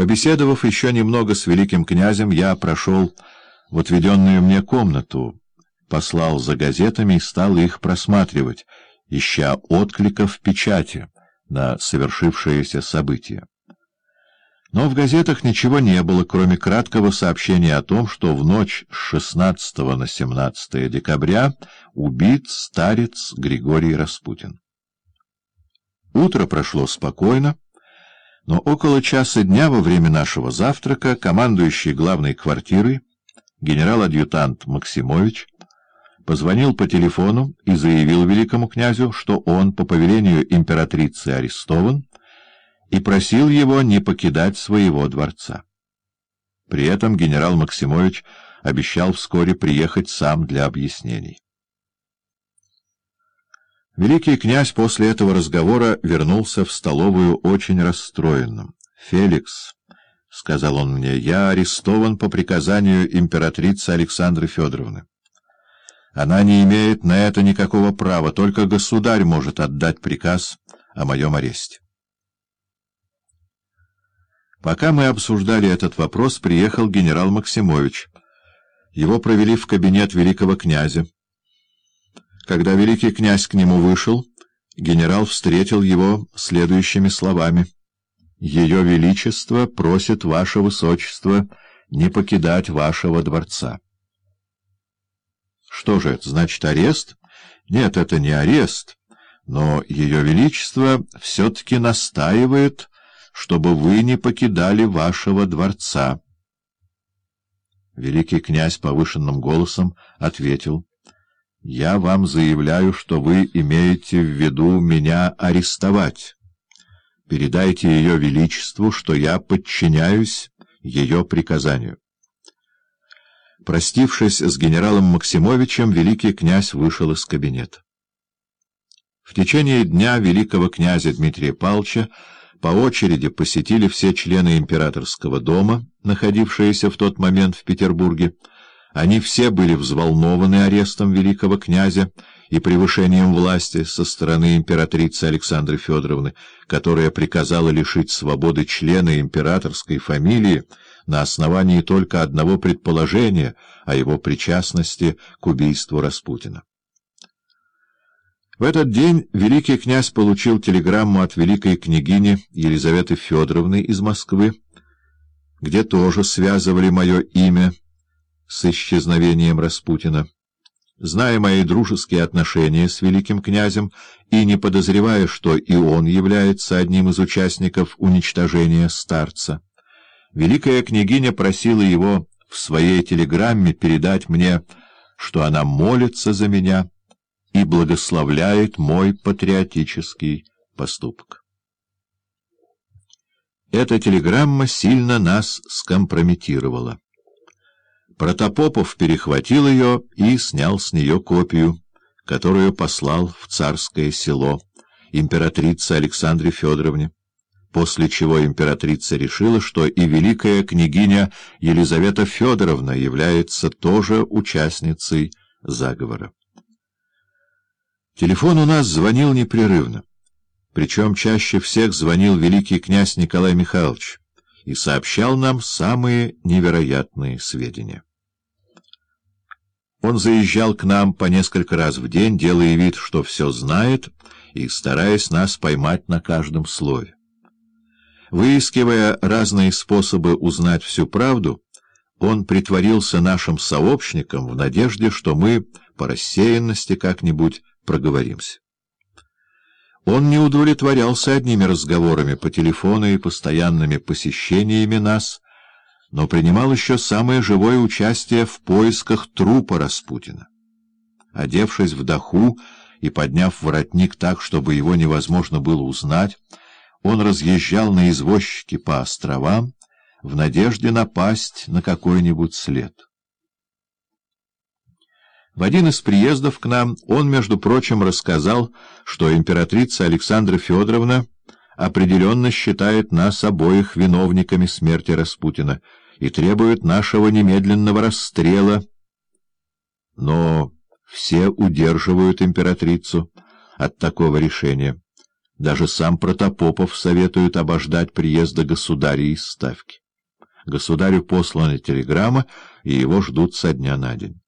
Побеседовав еще немного с великим князем, я прошел в отведенную мне комнату, послал за газетами и стал их просматривать, ища откликов в печати на совершившееся событие. Но в газетах ничего не было, кроме краткого сообщения о том, что в ночь с 16 на 17 декабря убит старец Григорий Распутин. Утро прошло спокойно, но около часа дня во время нашего завтрака командующий главной квартирой, генерал-адъютант Максимович, позвонил по телефону и заявил великому князю, что он по повелению императрицы арестован, и просил его не покидать своего дворца. При этом генерал Максимович обещал вскоре приехать сам для объяснений. Великий князь после этого разговора вернулся в столовую очень расстроенным. «Феликс», — сказал он мне, — «я арестован по приказанию императрицы Александры Федоровны. Она не имеет на это никакого права, только государь может отдать приказ о моем аресте». Пока мы обсуждали этот вопрос, приехал генерал Максимович. Его провели в кабинет великого князя. Когда великий князь к нему вышел, генерал встретил его следующими словами. «Ее Величество просит Ваше Высочество не покидать вашего дворца». Что же это, значит арест? Нет, это не арест, но Ее Величество все-таки настаивает, чтобы вы не покидали вашего дворца. Великий князь повышенным голосом ответил — я вам заявляю, что вы имеете в виду меня арестовать. Передайте ее величеству, что я подчиняюсь ее приказанию. Простившись с генералом Максимовичем, великий князь вышел из кабинета. В течение дня великого князя Дмитрия Павловича по очереди посетили все члены императорского дома, находившиеся в тот момент в Петербурге, они все были взволнованы арестом великого князя и превышением власти со стороны императрицы Александры Федоровны, которая приказала лишить свободы члена императорской фамилии на основании только одного предположения о его причастности к убийству Распутина. В этот день великий князь получил телеграмму от великой княгини Елизаветы Федоровны из Москвы, где тоже связывали мое имя с исчезновением Распутина. Зная мои дружеские отношения с великим князем и не подозревая, что и он является одним из участников уничтожения старца, великая княгиня просила его в своей телеграмме передать мне, что она молится за меня и благословляет мой патриотический поступок. Эта телеграмма сильно нас скомпрометировала. Протопопов перехватил ее и снял с нее копию, которую послал в царское село императрице Александре Федоровне, после чего императрица решила, что и великая княгиня Елизавета Федоровна является тоже участницей заговора. Телефон у нас звонил непрерывно, причем чаще всех звонил великий князь Николай Михайлович и сообщал нам самые невероятные сведения. Он заезжал к нам по несколько раз в день, делая вид, что все знает, и стараясь нас поймать на каждом слове. Выискивая разные способы узнать всю правду, он притворился нашим сообщником в надежде, что мы по рассеянности как-нибудь проговоримся. Он не удовлетворялся одними разговорами по телефону и постоянными посещениями нас, но принимал еще самое живое участие в поисках трупа Распутина. Одевшись в даху и подняв воротник так, чтобы его невозможно было узнать, он разъезжал на извозчике по островам в надежде напасть на какой-нибудь след. В один из приездов к нам он, между прочим, рассказал, что императрица Александра Федоровна определенно считает нас обоих виновниками смерти Распутина и требует нашего немедленного расстрела. Но все удерживают императрицу от такого решения. Даже сам Протопопов советует обождать приезда государя из Ставки. Государю послана телеграмма, и его ждут со дня на день.